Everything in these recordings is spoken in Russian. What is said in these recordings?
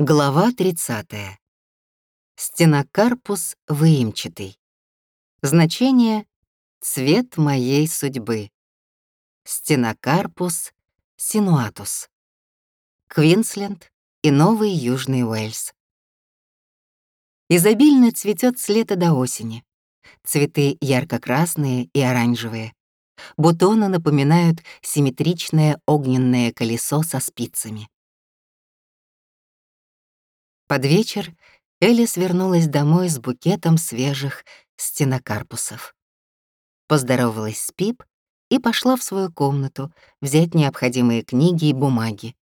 Глава 30. Стенокарпус выемчатый. Значение — цвет моей судьбы. Стенокарпус синуатус. Квинсленд и Новый Южный Уэльс. Изобильно цветет с лета до осени. Цветы ярко-красные и оранжевые. Бутоны напоминают симметричное огненное колесо со спицами. Под вечер Элис вернулась домой с букетом свежих стенокарпусов. Поздоровалась с Пип и пошла в свою комнату взять необходимые книги и бумаги.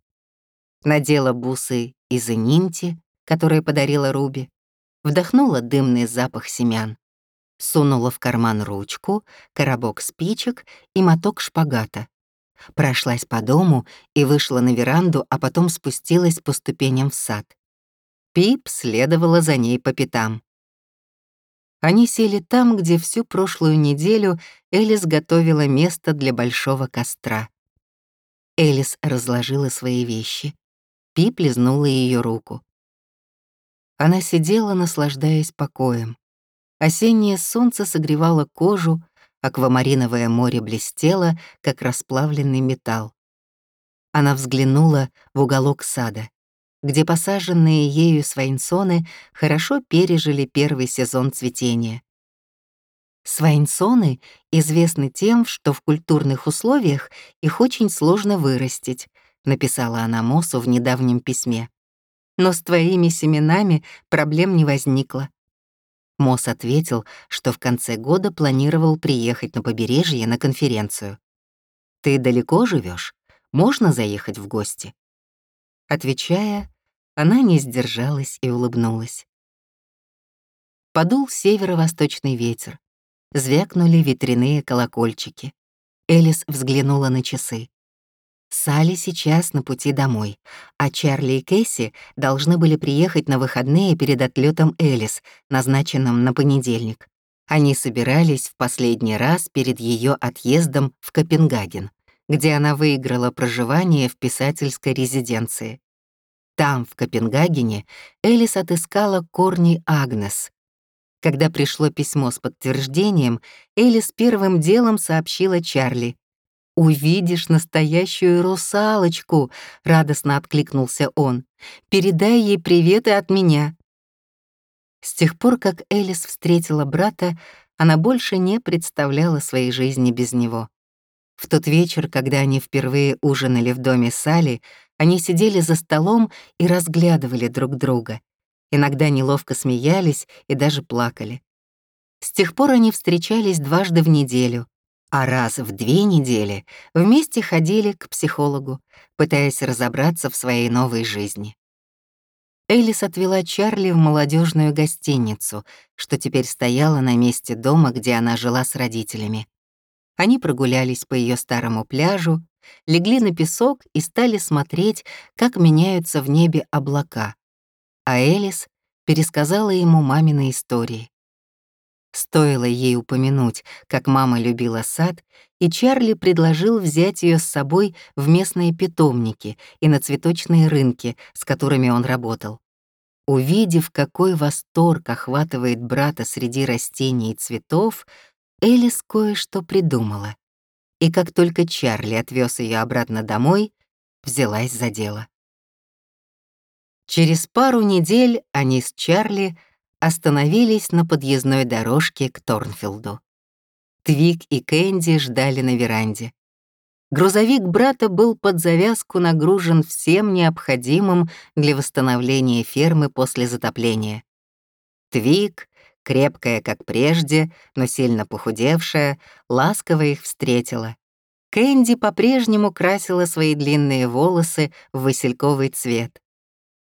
Надела бусы из ининти, которые подарила Руби, вдохнула дымный запах семян, сунула в карман ручку, коробок спичек и моток шпагата. Прошлась по дому и вышла на веранду, а потом спустилась по ступеням в сад. Пип следовала за ней по пятам. Они сели там, где всю прошлую неделю Элис готовила место для большого костра. Элис разложила свои вещи. Пип лизнула ее руку. Она сидела, наслаждаясь покоем. Осеннее солнце согревало кожу, аквамариновое море блестело, как расплавленный металл. Она взглянула в уголок сада где посаженные ею свайнсоны хорошо пережили первый сезон цветения. Свайнсоны известны тем, что в культурных условиях их очень сложно вырастить, написала она Мосу в недавнем письме. Но с твоими семенами проблем не возникло. Мосс ответил, что в конце года планировал приехать на побережье на конференцию. «Ты далеко живешь? Можно заехать в гости?» Отвечая, она не сдержалась и улыбнулась. Подул северо-восточный ветер. Звякнули ветряные колокольчики. Элис взглянула на часы. Салли сейчас на пути домой, а Чарли и Кэсси должны были приехать на выходные перед отлетом Элис, назначенным на понедельник. Они собирались в последний раз перед ее отъездом в Копенгаген где она выиграла проживание в писательской резиденции. Там, в Копенгагене, Элис отыскала корни Агнес. Когда пришло письмо с подтверждением, Элис первым делом сообщила Чарли. «Увидишь настоящую русалочку!» — радостно откликнулся он. «Передай ей приветы от меня». С тех пор, как Элис встретила брата, она больше не представляла своей жизни без него. В тот вечер, когда они впервые ужинали в доме Сали, они сидели за столом и разглядывали друг друга. Иногда неловко смеялись и даже плакали. С тех пор они встречались дважды в неделю, а раз в две недели вместе ходили к психологу, пытаясь разобраться в своей новой жизни. Элис отвела Чарли в молодежную гостиницу, что теперь стояла на месте дома, где она жила с родителями. Они прогулялись по ее старому пляжу, легли на песок и стали смотреть, как меняются в небе облака. А Элис пересказала ему мамины истории. Стоило ей упомянуть, как мама любила сад, и Чарли предложил взять ее с собой в местные питомники и на цветочные рынки, с которыми он работал. Увидев, какой восторг охватывает брата среди растений и цветов, Элис кое-что придумала. И как только Чарли отвез ее обратно домой, взялась за дело. Через пару недель они с Чарли остановились на подъездной дорожке к Торнфилду. Твик и Кэнди ждали на веранде. Грузовик брата был под завязку нагружен всем необходимым для восстановления фермы после затопления. Твик крепкая, как прежде, но сильно похудевшая, ласково их встретила. Кэнди по-прежнему красила свои длинные волосы в васильковый цвет.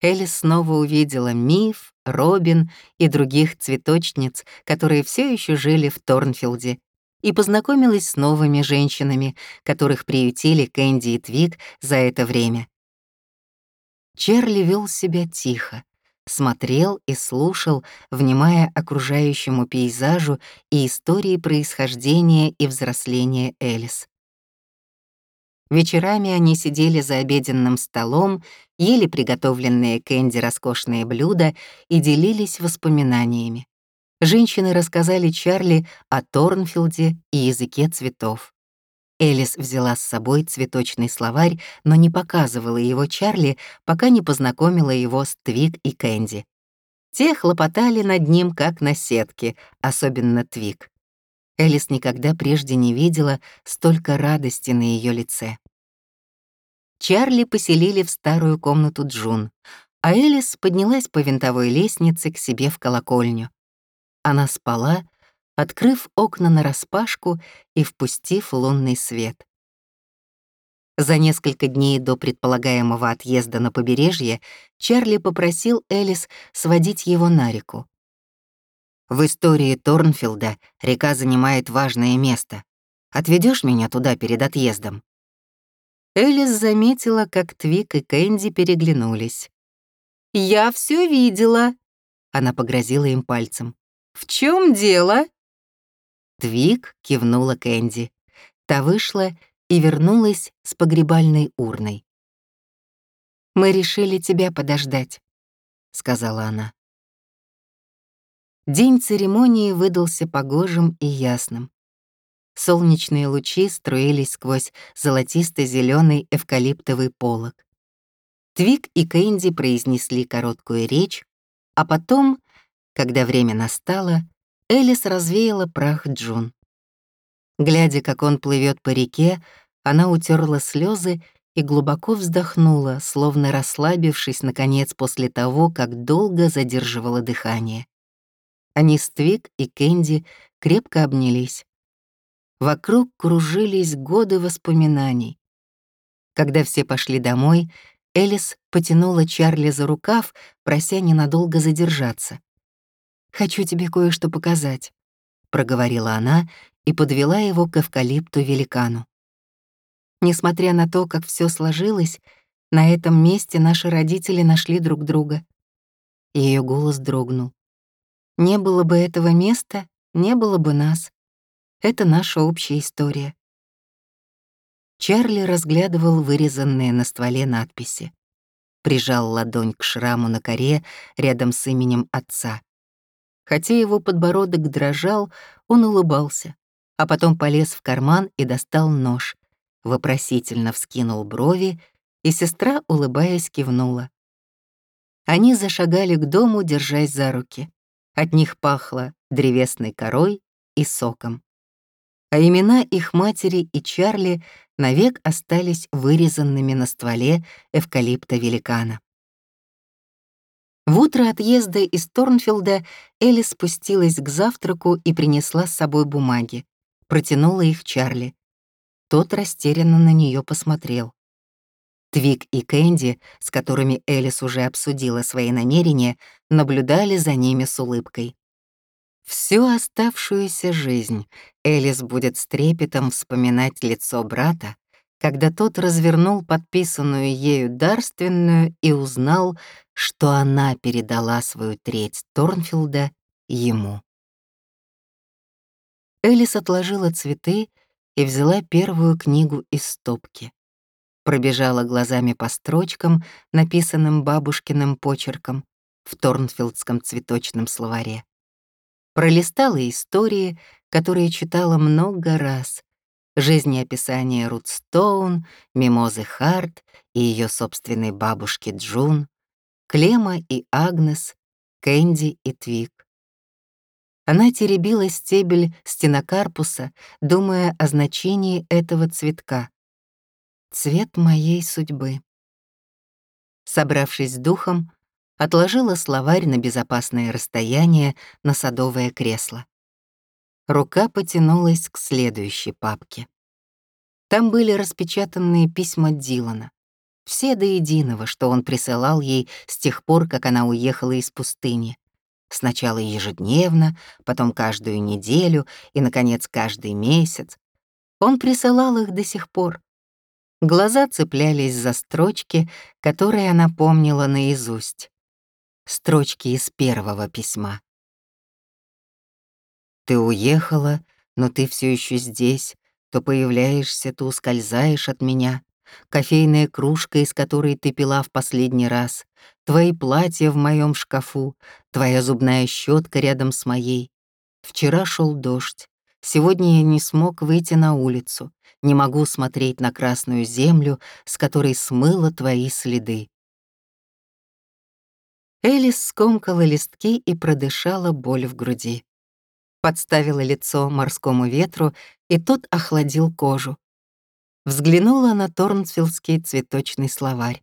Элис снова увидела Миф, Робин и других цветочниц, которые все еще жили в Торнфилде, и познакомилась с новыми женщинами, которых приютили Кэнди и Твик за это время. Чарли вел себя тихо, смотрел и слушал, внимая окружающему пейзажу и истории происхождения и взросления Элис. Вечерами они сидели за обеденным столом, ели приготовленные Кэнди роскошные блюда и делились воспоминаниями. Женщины рассказали Чарли о Торнфилде и языке цветов. Элис взяла с собой цветочный словарь, но не показывала его Чарли, пока не познакомила его с Твик и Кэнди. Те хлопотали над ним, как на сетке, особенно Твик. Элис никогда прежде не видела столько радости на ее лице. Чарли поселили в старую комнату Джун, а Элис поднялась по винтовой лестнице к себе в колокольню. Она спала, открыв окна нараспашку и впустив лунный свет. За несколько дней до предполагаемого отъезда на побережье Чарли попросил Элис сводить его на реку. В истории Торнфилда река занимает важное место. Отведешь меня туда перед отъездом?» Элис заметила, как Твик и Кэнди переглянулись. «Я все видела», — она погрозила им пальцем. «В чем дело?» Твик кивнула Кэнди. Та вышла и вернулась с погребальной урной. «Мы решили тебя подождать», — сказала она. День церемонии выдался погожим и ясным. Солнечные лучи струились сквозь золотисто зеленый эвкалиптовый полог. Твик и Кэнди произнесли короткую речь, а потом, когда время настало, Элис развеяла прах Джун. Глядя, как он плывет по реке, она утерла слезы и глубоко вздохнула, словно расслабившись, наконец, после того, как долго задерживала дыхание. Они с Твик и Кэнди крепко обнялись. Вокруг кружились годы воспоминаний. Когда все пошли домой, Элис потянула Чарли за рукав, прося ненадолго задержаться. «Хочу тебе кое-что показать», — проговорила она и подвела его к эвкалипту-великану. Несмотря на то, как все сложилось, на этом месте наши родители нашли друг друга. Ее голос дрогнул. Не было бы этого места, не было бы нас. Это наша общая история. Чарли разглядывал вырезанные на стволе надписи. Прижал ладонь к шраму на коре рядом с именем отца. Хотя его подбородок дрожал, он улыбался, а потом полез в карман и достал нож, вопросительно вскинул брови, и сестра, улыбаясь, кивнула. Они зашагали к дому, держась за руки. От них пахло древесной корой и соком. А имена их матери и Чарли навек остались вырезанными на стволе эвкалипта великана. В утро отъезда из Торнфилда Элли спустилась к завтраку и принесла с собой бумаги. Протянула их Чарли. Тот растерянно на нее посмотрел. Твик и Кэнди, с которыми Элис уже обсудила свои намерения, наблюдали за ними с улыбкой. Всю оставшуюся жизнь Элис будет с трепетом вспоминать лицо брата, когда тот развернул подписанную ею дарственную и узнал, что она передала свою треть Торнфилда ему. Элис отложила цветы и взяла первую книгу из стопки пробежала глазами по строчкам, написанным бабушкиным почерком в Торнфилдском цветочном словаре. Пролистала истории, которые читала много раз, жизнеописание Рут Стоун, Мимозы Харт и ее собственной бабушки Джун, Клема и Агнес, Кэнди и Твик. Она теребила стебель стенокарпуса, думая о значении этого цветка цвет моей судьбы. Собравшись с духом, отложила словарь на безопасное расстояние на садовое кресло. Рука потянулась к следующей папке. Там были распечатанные письма Дилана. Все до единого, что он присылал ей с тех пор, как она уехала из пустыни. Сначала ежедневно, потом каждую неделю и, наконец, каждый месяц. Он присылал их до сих пор, Глаза цеплялись за строчки, которые она помнила наизусть. Строчки из первого письма. «Ты уехала, но ты все еще здесь, то появляешься, то ускользаешь от меня. кофейная кружка, из которой ты пила в последний раз, твои платья в моем шкафу, твоя зубная щетка рядом с моей. Вчера шел дождь, сегодня я не смог выйти на улицу, не могу смотреть на красную землю, с которой смыло твои следы. Элис скомкала листки и продышала боль в груди. Подставила лицо морскому ветру, и тот охладил кожу. Взглянула на Торнсфилдский цветочный словарь.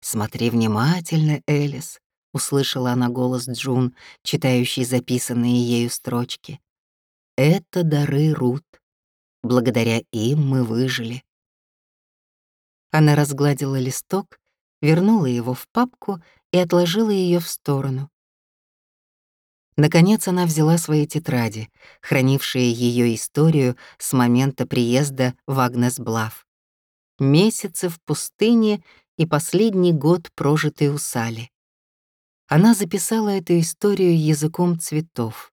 «Смотри внимательно, Элис», — услышала она голос Джун, читающий записанные ею строчки. «Это дары Рут. Благодаря им мы выжили». Она разгладила листок, вернула его в папку и отложила ее в сторону. Наконец она взяла свои тетради, хранившие ее историю с момента приезда в Агнес-Блав. Месяцы в пустыне и последний год, прожитый у Сали. Она записала эту историю языком цветов.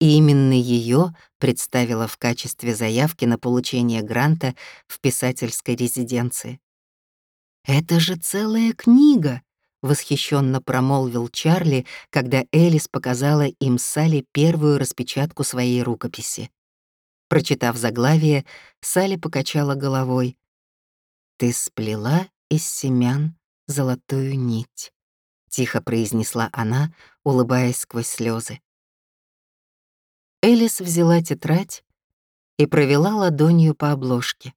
И именно ее представила в качестве заявки на получение гранта в писательской резиденции. «Это же целая книга!» — восхищенно промолвил Чарли, когда Элис показала им Салли первую распечатку своей рукописи. Прочитав заглавие, Салли покачала головой. «Ты сплела из семян золотую нить», — тихо произнесла она, улыбаясь сквозь слезы. Элис взяла тетрадь и провела ладонью по обложке.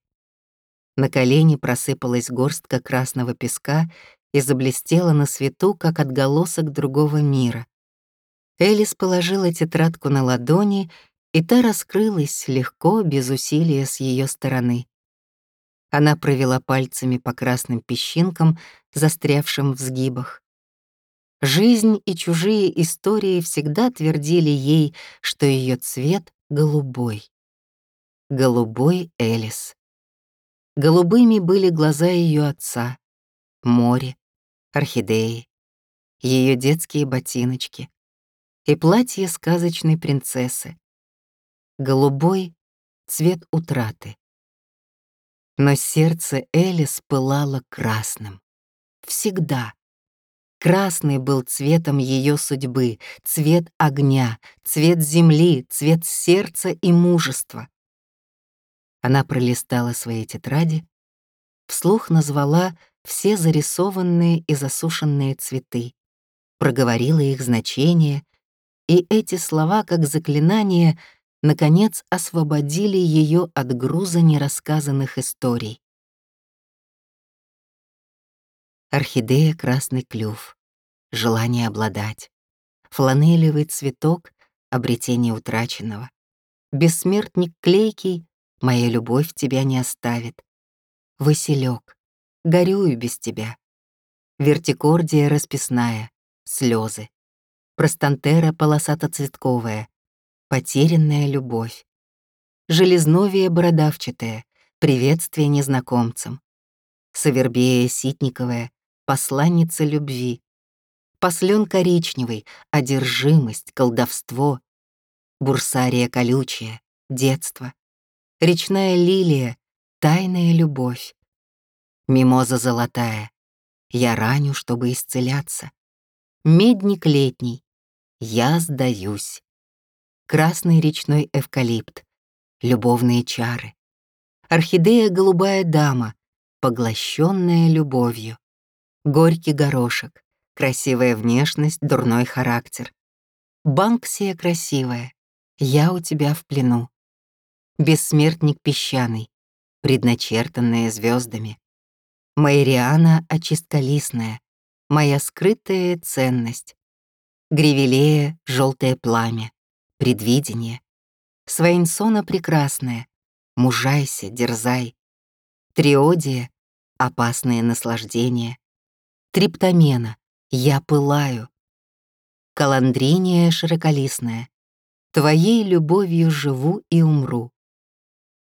На колени просыпалась горстка красного песка и заблестела на свету, как отголосок другого мира. Элис положила тетрадку на ладони, и та раскрылась легко, без усилия с ее стороны. Она провела пальцами по красным песчинкам, застрявшим в сгибах. Жизнь и чужие истории всегда твердили ей, что ее цвет — голубой. Голубой Элис. Голубыми были глаза ее отца, море, орхидеи, ее детские ботиночки и платье сказочной принцессы. Голубой — цвет утраты. Но сердце Элис пылало красным. Всегда. Красный был цветом ее судьбы, цвет огня, цвет земли, цвет сердца и мужества. Она пролистала свои тетради, вслух назвала все зарисованные и засушенные цветы, проговорила их значение, и эти слова, как заклинание, наконец освободили ее от груза нерассказанных историй. Орхидея красный клюв, желание обладать, фланелевый цветок, обретение утраченного, бессмертник клейкий, моя любовь тебя не оставит, Василек, горюю без тебя. Вертикордия расписная, слезы. Простантера полосато-цветковая, потерянная любовь. Железновие бородавчатое, приветствие незнакомцам. Савербея ситниковая, посланница любви. Послен коричневый, одержимость, колдовство. Бурсария колючая, детство. Речная лилия, тайная любовь. Мимоза золотая, я раню, чтобы исцеляться. Медник летний, я сдаюсь. Красный речной эвкалипт, любовные чары. Орхидея голубая дама, поглощенная любовью. Горький горошек, красивая внешность, дурной характер. Банксия красивая, я у тебя в плену. Бессмертник песчаный, предначертанная звездами. Майриана очистколистная, моя скрытая ценность. Гривелея — желтое пламя, предвидение. Свайнсона прекрасная, мужайся, дерзай. Триодия — опасное наслаждение. Триптомена — я пылаю. Каландриния широколистная, твоей любовью живу и умру.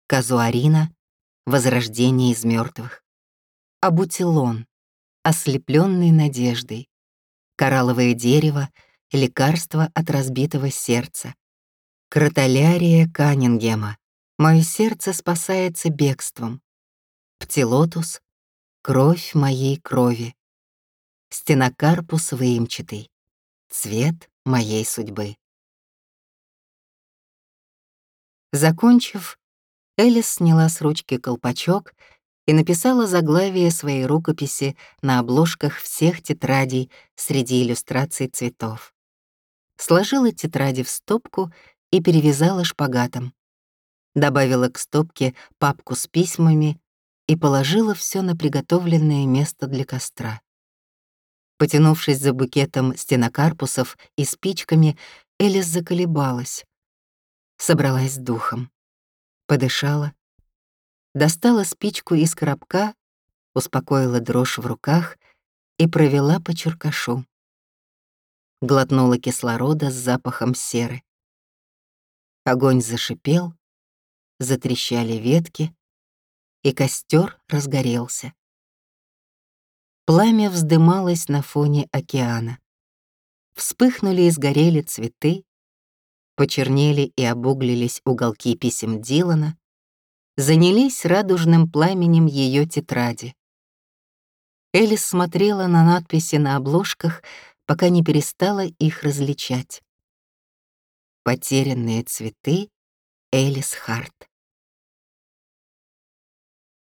Казуарина — возрождение из мертвых. Абутилон, ослепленный надеждой. Коралловое дерево — лекарство от разбитого сердца. Кротолярия Каннингема. Мое сердце спасается бегством. Птилотус — кровь моей крови. Стенокарпус выемчатый — цвет моей судьбы. Закончив, Элис сняла с ручки колпачок и написала заглавие своей рукописи на обложках всех тетрадей среди иллюстраций цветов. Сложила тетради в стопку и перевязала шпагатом. Добавила к стопке папку с письмами и положила все на приготовленное место для костра. Потянувшись за букетом стенокарпусов и спичками, Элис заколебалась. Собралась с духом. Подышала. Достала спичку из коробка, успокоила дрожь в руках и провела по черкашу. Глотнула кислорода с запахом серы. Огонь зашипел, затрещали ветки, и костер разгорелся. Пламя вздымалось на фоне океана. Вспыхнули и сгорели цветы, почернели и обуглились уголки писем Дилана, занялись радужным пламенем ее тетради. Элис смотрела на надписи на обложках, пока не перестала их различать. «Потерянные цветы» Элис Харт.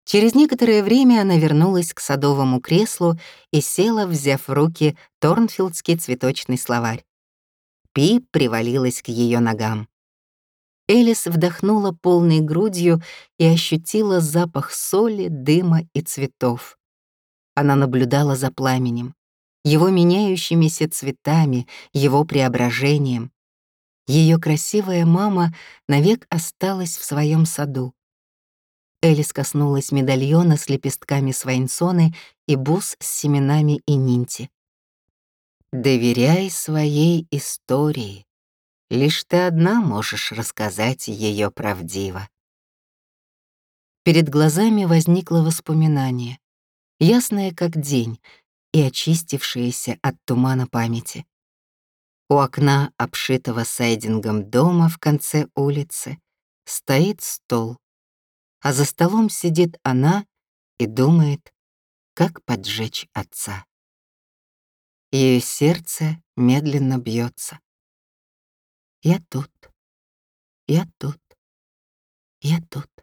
Через некоторое время она вернулась к садовому креслу и села, взяв в руки Торнфилдский цветочный словарь. Пип привалилась к ее ногам. Элис вдохнула полной грудью и ощутила запах соли, дыма и цветов. Она наблюдала за пламенем, его меняющимися цветами, его преображением. Ее красивая мама навек осталась в своем саду. Элис коснулась медальона с лепестками свайнсоны и бус с семенами и нинти. «Доверяй своей истории. Лишь ты одна можешь рассказать ее правдиво». Перед глазами возникло воспоминание, ясное как день и очистившееся от тумана памяти. У окна, обшитого сайдингом дома в конце улицы, стоит стол а за столом сидит она и думает, как поджечь отца. Ее сердце медленно бьется. Я тут, я тут, я тут.